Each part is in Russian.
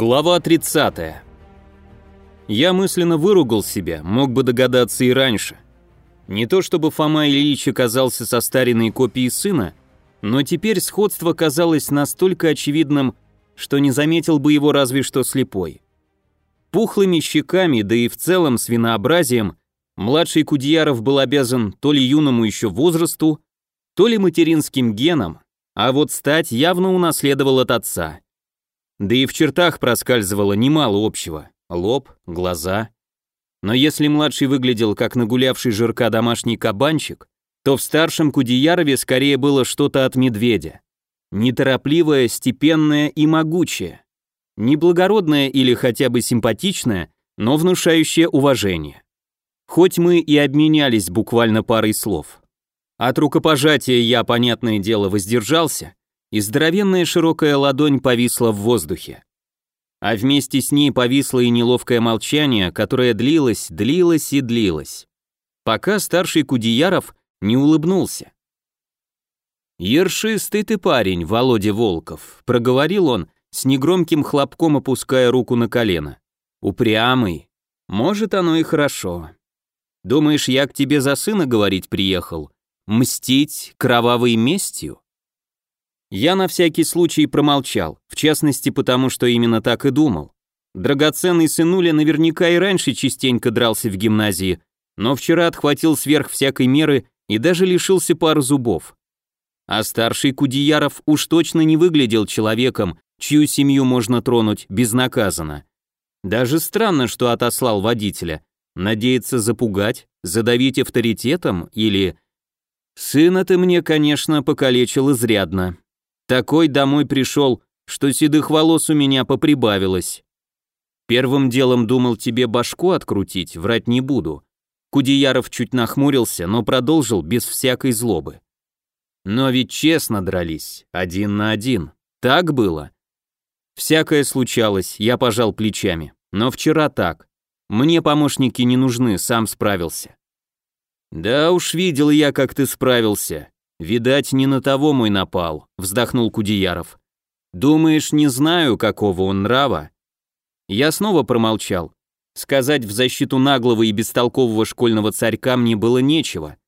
Глава 30. Я мысленно выругал себя, мог бы догадаться и раньше. Не то чтобы Фома Ильич оказался состаренной копией сына, но теперь сходство казалось настолько очевидным, что не заметил бы его разве что слепой. Пухлыми щеками, да и в целом свинообразием, младший Кудьяров был обязан то ли юному еще возрасту, то ли материнским генам, а вот стать явно унаследовал от отца. Да и в чертах проскальзывало немало общего. Лоб, глаза. Но если младший выглядел как нагулявший жирка домашний кабанчик, то в старшем Кудеярове скорее было что-то от медведя. Неторопливое, степенное и могучее. Неблагородное или хотя бы симпатичное, но внушающее уважение. Хоть мы и обменялись буквально парой слов. От рукопожатия я, понятное дело, воздержался, и здоровенная широкая ладонь повисла в воздухе. А вместе с ней повисло и неловкое молчание, которое длилось, длилось и длилось. Пока старший Кудеяров не улыбнулся. «Ершистый ты парень, Володя Волков», — проговорил он, с негромким хлопком опуская руку на колено. «Упрямый. Может, оно и хорошо. Думаешь, я к тебе за сына говорить приехал? Мстить кровавой местью?» Я на всякий случай промолчал, в частности потому, что именно так и думал. Драгоценный сынуля наверняка и раньше частенько дрался в гимназии, но вчера отхватил сверх всякой меры и даже лишился пары зубов. А старший Кудеяров уж точно не выглядел человеком, чью семью можно тронуть безнаказанно. Даже странно, что отослал водителя. Надеется запугать, задавить авторитетом или... Сына ты мне, конечно, покалечил изрядно. Такой домой пришел, что седых волос у меня поприбавилось. Первым делом думал тебе башку открутить, врать не буду. Кудеяров чуть нахмурился, но продолжил без всякой злобы. Но ведь честно дрались, один на один. Так было. Всякое случалось, я пожал плечами. Но вчера так. Мне помощники не нужны, сам справился. Да уж видел я, как ты справился. «Видать, не на того мой напал», — вздохнул Кудеяров. «Думаешь, не знаю, какого он нрава?» Я снова промолчал. Сказать в защиту наглого и бестолкового школьного царька мне было нечего.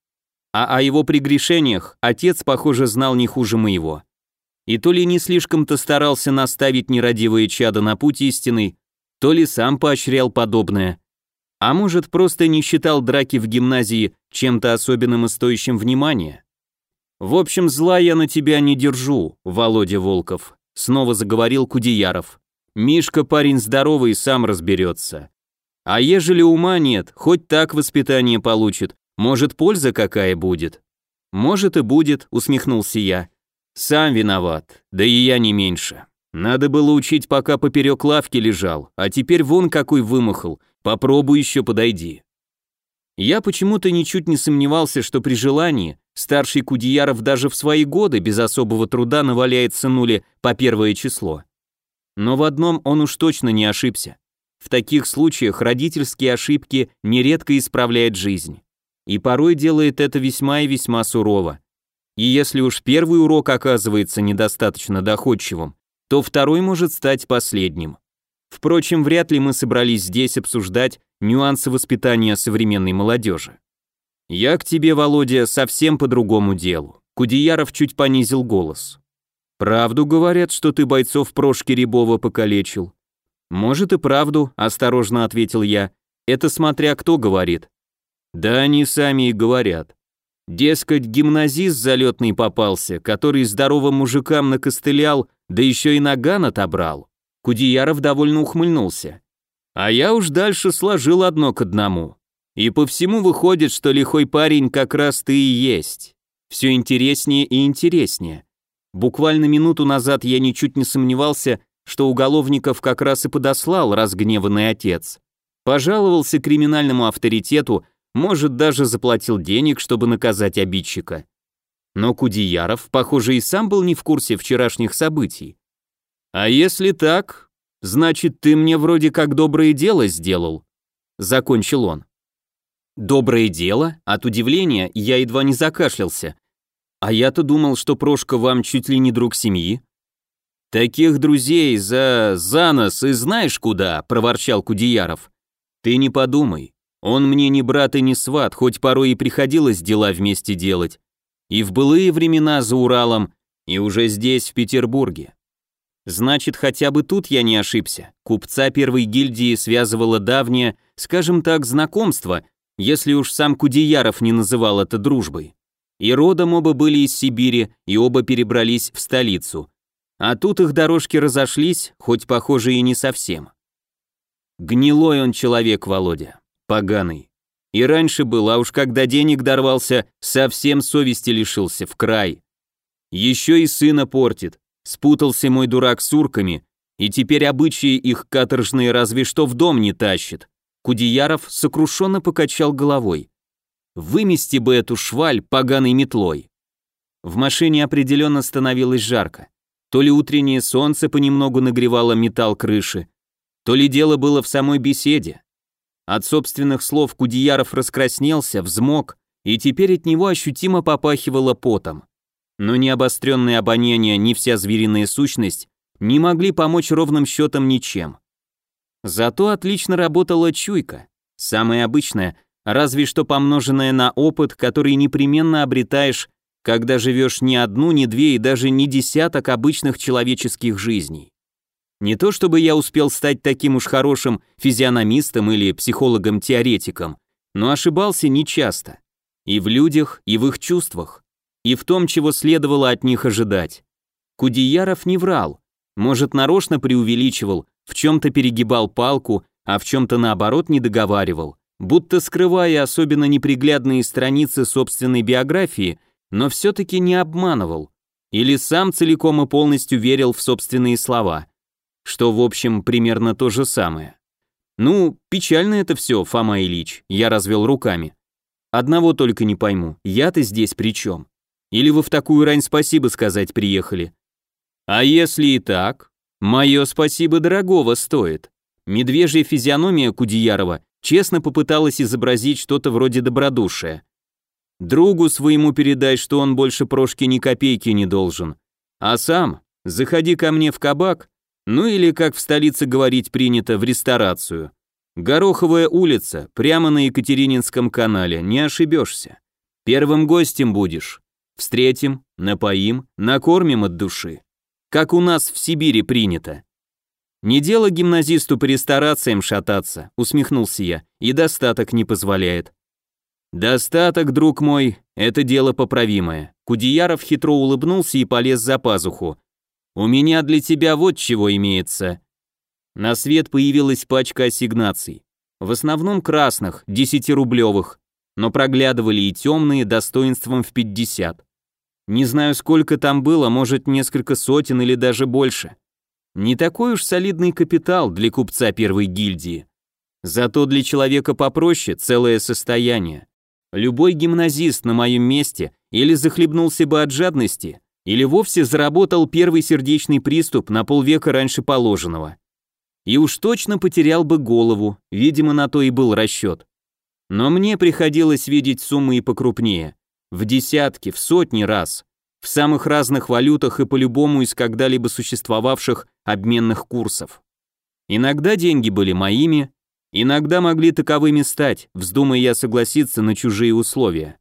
А о его прегрешениях отец, похоже, знал не хуже моего. И то ли не слишком-то старался наставить нерадивые чада на путь истинный, то ли сам поощрял подобное. А может, просто не считал драки в гимназии чем-то особенным и стоящим внимания. «В общем, зла я на тебя не держу, Володя Волков», — снова заговорил Кудеяров. «Мишка парень здоровый сам разберется. А ежели ума нет, хоть так воспитание получит, может, польза какая будет?» «Может и будет», — усмехнулся я. «Сам виноват, да и я не меньше. Надо было учить, пока поперек лавки лежал, а теперь вон какой вымахал, попробуй еще подойди». Я почему-то ничуть не сомневался, что при желании Старший Кудеяров даже в свои годы без особого труда наваляет сынуле по первое число. Но в одном он уж точно не ошибся. В таких случаях родительские ошибки нередко исправляют жизнь. И порой делает это весьма и весьма сурово. И если уж первый урок оказывается недостаточно доходчивым, то второй может стать последним. Впрочем, вряд ли мы собрались здесь обсуждать нюансы воспитания современной молодежи. «Я к тебе, Володя, совсем по другому делу». Кудеяров чуть понизил голос. «Правду говорят, что ты бойцов Прошки Рябова покалечил?» «Может и правду», — осторожно ответил я. «Это смотря кто говорит». «Да они сами и говорят. Дескать, гимназист залетный попался, который здоровым мужикам накостылял, да еще и наган отобрал». Кудеяров довольно ухмыльнулся. «А я уж дальше сложил одно к одному. И по всему выходит, что лихой парень как раз ты и есть. Все интереснее и интереснее. Буквально минуту назад я ничуть не сомневался, что уголовников как раз и подослал разгневанный отец. Пожаловался криминальному авторитету, может, даже заплатил денег, чтобы наказать обидчика. Но Кудеяров, похоже, и сам был не в курсе вчерашних событий. «А если так, значит, ты мне вроде как доброе дело сделал», — закончил он. Доброе дело? От удивления я едва не закашлялся. А я-то думал, что Прошка вам чуть ли не друг семьи. «Таких друзей за... за нос и знаешь куда», — проворчал Кудеяров. «Ты не подумай, он мне не брат и не сват, хоть порой и приходилось дела вместе делать. И в былые времена за Уралом, и уже здесь, в Петербурге. Значит, хотя бы тут я не ошибся. Купца первой гильдии связывало давнее, скажем так, знакомство, если уж сам Кудеяров не называл это дружбой. И родом оба были из Сибири, и оба перебрались в столицу. А тут их дорожки разошлись, хоть похоже и не совсем. Гнилой он человек, Володя, поганый. И раньше был, а уж когда денег дорвался, совсем совести лишился, в край. Еще и сына портит. Спутался мой дурак с урками, и теперь обычаи их каторжные разве что в дом не тащит. Кудеяров сокрушенно покачал головой. Вымести бы эту шваль поганой метлой. В машине определенно становилось жарко. То ли утреннее солнце понемногу нагревало металл крыши, то ли дело было в самой беседе. От собственных слов Кудеяров раскраснелся, взмок, и теперь от него ощутимо попахивало потом. Но ни обостренное обоняние, ни вся звериная сущность не могли помочь ровным счетом ничем. Зато отлично работала чуйка, самая обычная, разве что помноженная на опыт, который непременно обретаешь когда живешь не одну, не две и даже не десяток обычных человеческих жизней. Не то чтобы я успел стать таким уж хорошим физиономистом или психологом-теоретиком, но ошибался нечасто. И в людях, и в их чувствах, и в том, чего следовало от них ожидать. Кудеяров не врал, может, нарочно преувеличивал, в чем-то перегибал палку, а в чем-то наоборот не договаривал, будто скрывая особенно неприглядные страницы собственной биографии – но все-таки не обманывал. Или сам целиком и полностью верил в собственные слова. Что, в общем, примерно то же самое. Ну, печально это все, Фома Ильич, я развел руками. Одного только не пойму, я-то здесь при чем? Или вы в такую рань спасибо сказать приехали? А если и так? Мое спасибо дорогого стоит. Медвежья физиономия Кудеярова честно попыталась изобразить что-то вроде добродушия. Другу своему передай, что он больше прошки ни копейки не должен. А сам заходи ко мне в кабак, ну или, как в столице говорить принято, в ресторацию. Гороховая улица, прямо на Екатерининском канале, не ошибешься. Первым гостем будешь. Встретим, напоим, накормим от души. Как у нас в Сибири принято. Не дело гимназисту по ресторациям шататься, усмехнулся я, и достаток не позволяет. «Достаток, друг мой, это дело поправимое». Кудеяров хитро улыбнулся и полез за пазуху. «У меня для тебя вот чего имеется». На свет появилась пачка ассигнаций. В основном красных, десятирублевых, но проглядывали и темные, достоинством в 50. Не знаю, сколько там было, может, несколько сотен или даже больше. Не такой уж солидный капитал для купца первой гильдии. Зато для человека попроще целое состояние. Любой гимназист на моем месте или захлебнулся бы от жадности, или вовсе заработал первый сердечный приступ на полвека раньше положенного. И уж точно потерял бы голову, видимо, на то и был расчет. Но мне приходилось видеть суммы и покрупнее, в десятки, в сотни раз, в самых разных валютах и по любому из когда-либо существовавших обменных курсов. Иногда деньги были моими, Иногда могли таковыми стать, вздумая я согласиться на чужие условия.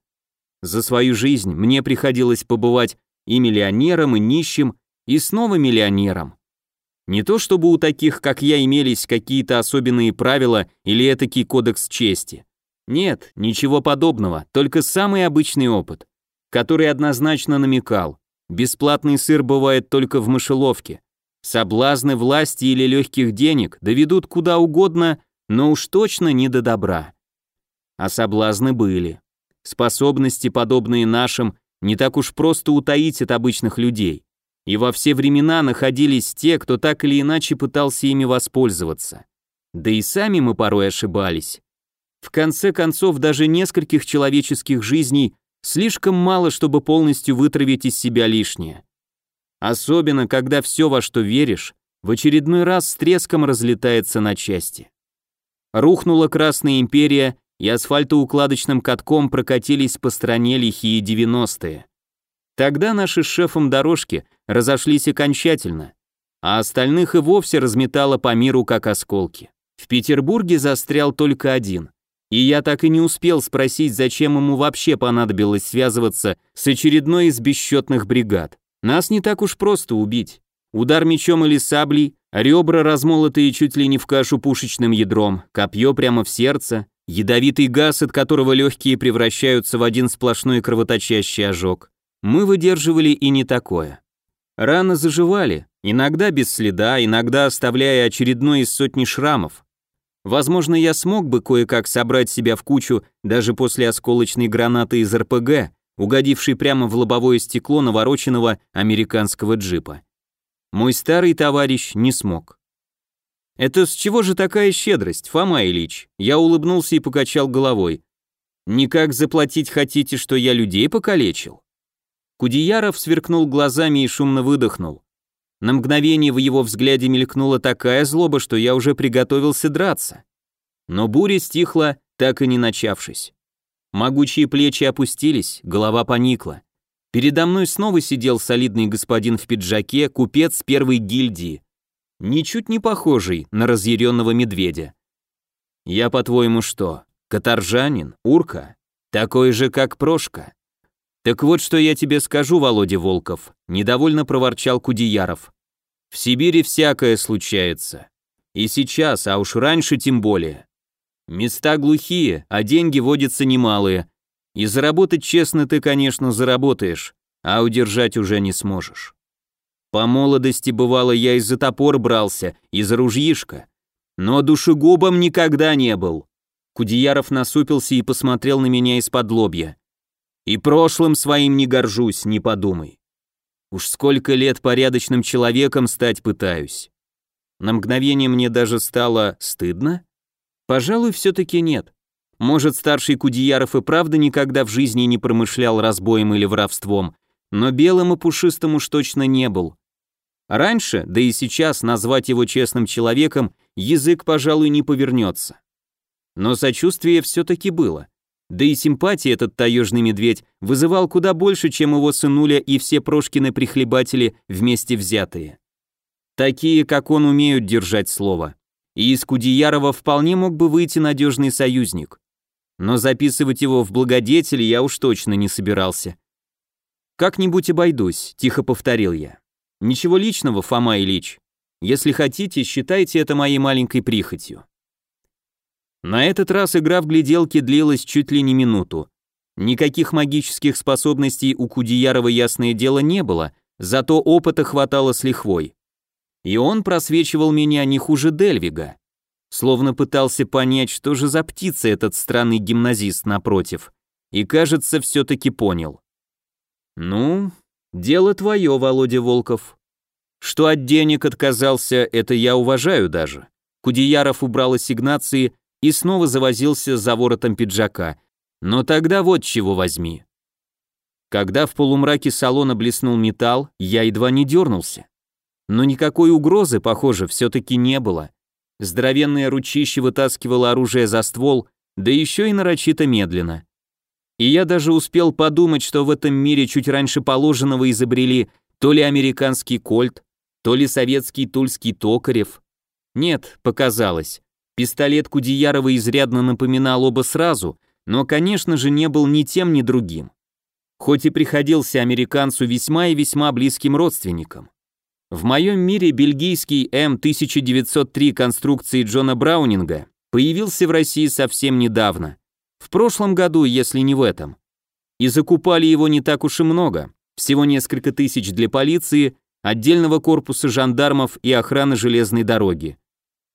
За свою жизнь мне приходилось побывать и миллионером, и нищим, и снова миллионером. Не то чтобы у таких, как я, имелись какие-то особенные правила или этакий кодекс чести. Нет, ничего подобного, только самый обычный опыт, который однозначно намекал. Бесплатный сыр бывает только в мышеловке. Соблазны власти или легких денег доведут куда угодно, но уж точно не до добра. А соблазны были. Способности, подобные нашим, не так уж просто утаить от обычных людей. И во все времена находились те, кто так или иначе пытался ими воспользоваться. Да и сами мы порой ошибались. В конце концов, даже нескольких человеческих жизней слишком мало, чтобы полностью вытравить из себя лишнее. Особенно, когда все, во что веришь, в очередной раз с треском разлетается на части. Рухнула Красная империя, и асфальтоукладочным катком прокатились по стране лихие 90-е. Тогда наши с шефом дорожки разошлись окончательно. а остальных и вовсе разметало по миру как осколки. В Петербурге застрял только один. И я так и не успел спросить, зачем ему вообще понадобилось связываться с очередной из бесчетных бригад. Нас не так уж просто убить. Удар мечом или саблей, ребра, размолотые чуть ли не в кашу пушечным ядром, копье прямо в сердце, ядовитый газ, от которого легкие превращаются в один сплошной кровоточащий ожог. Мы выдерживали и не такое. Раны заживали, иногда без следа, иногда оставляя очередной из сотни шрамов. Возможно, я смог бы кое-как собрать себя в кучу даже после осколочной гранаты из РПГ, угодившей прямо в лобовое стекло навороченного американского джипа. Мой старый товарищ не смог. «Это с чего же такая щедрость, Фома Ильич?» Я улыбнулся и покачал головой. «Никак заплатить хотите, что я людей покалечил?» Кудеяров сверкнул глазами и шумно выдохнул. На мгновение в его взгляде мелькнула такая злоба, что я уже приготовился драться. Но буря стихла, так и не начавшись. Могучие плечи опустились, голова поникла. Передо мной снова сидел солидный господин в пиджаке, купец первой гильдии, ничуть не похожий на разъяренного медведя. «Я, по-твоему, что, каторжанин, урка? Такой же, как Прошка?» «Так вот, что я тебе скажу, Володя Волков», — недовольно проворчал Кудеяров. «В Сибири всякое случается. И сейчас, а уж раньше тем более. Места глухие, а деньги водятся немалые. И заработать честно ты, конечно, заработаешь, а удержать уже не сможешь. По молодости, бывало, я из за топор брался, из ружьишка. Но душегубом никогда не был». Кудеяров насупился и посмотрел на меня из-под лобья. И прошлым своим не горжусь, не подумай. Уж сколько лет порядочным человеком стать пытаюсь. На мгновение мне даже стало стыдно. Пожалуй, все-таки нет. Может, старший Кудеяров и правда никогда в жизни не промышлял разбоем или воровством, но белым и пушистым уж точно не был. Раньше, да и сейчас, назвать его честным человеком язык, пожалуй, не повернется. Но сочувствие все-таки было. Да и симпатии этот таежный медведь вызывал куда больше, чем его сынуля и все Прошкины прихлебатели вместе взятые. Такие, как он, умеют держать слово. И из Кудеярова вполне мог бы выйти надежный союзник. Но записывать его в благодетели я уж точно не собирался. «Как-нибудь обойдусь», — тихо повторил я. «Ничего личного, Фома Ильич. Если хотите, считайте это моей маленькой прихотью». На этот раз игра в гляделки длилась чуть ли не минуту. Никаких магических способностей у Кудеярова ясное дело не было, зато опыта хватало с лихвой. И он просвечивал меня не хуже Дельвига. Словно пытался понять, что же за птица этот странный гимназист напротив. И, кажется, все-таки понял. «Ну, дело твое, Володя Волков. Что от денег отказался, это я уважаю даже». Кудеяров убрал ассигнации и снова завозился за воротом пиджака. Но тогда вот чего возьми. Когда в полумраке салона блеснул металл, я едва не дернулся. Но никакой угрозы, похоже, все-таки не было. Здоровенное ручище вытаскивало оружие за ствол, да еще и нарочито медленно. И я даже успел подумать, что в этом мире чуть раньше положенного изобрели то ли американский кольт, то ли советский тульский токарев. Нет, показалось. Пистолет Кудеярова изрядно напоминал оба сразу, но, конечно же, не был ни тем, ни другим. Хоть и приходился американцу весьма и весьма близким родственником. В моем мире бельгийский М1903 конструкции Джона Браунинга появился в России совсем недавно. В прошлом году, если не в этом. И закупали его не так уж и много, всего несколько тысяч для полиции, отдельного корпуса жандармов и охраны железной дороги.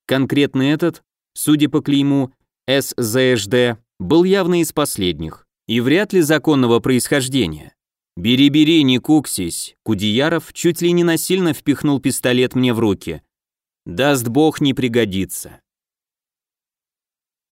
Конкретно этот, судя по клейму СЗЖД, был явно из последних и вряд ли законного происхождения. «Бери-бери, не куксись», Кудеяров чуть ли не насильно впихнул пистолет мне в руки. «Даст бог, не пригодится».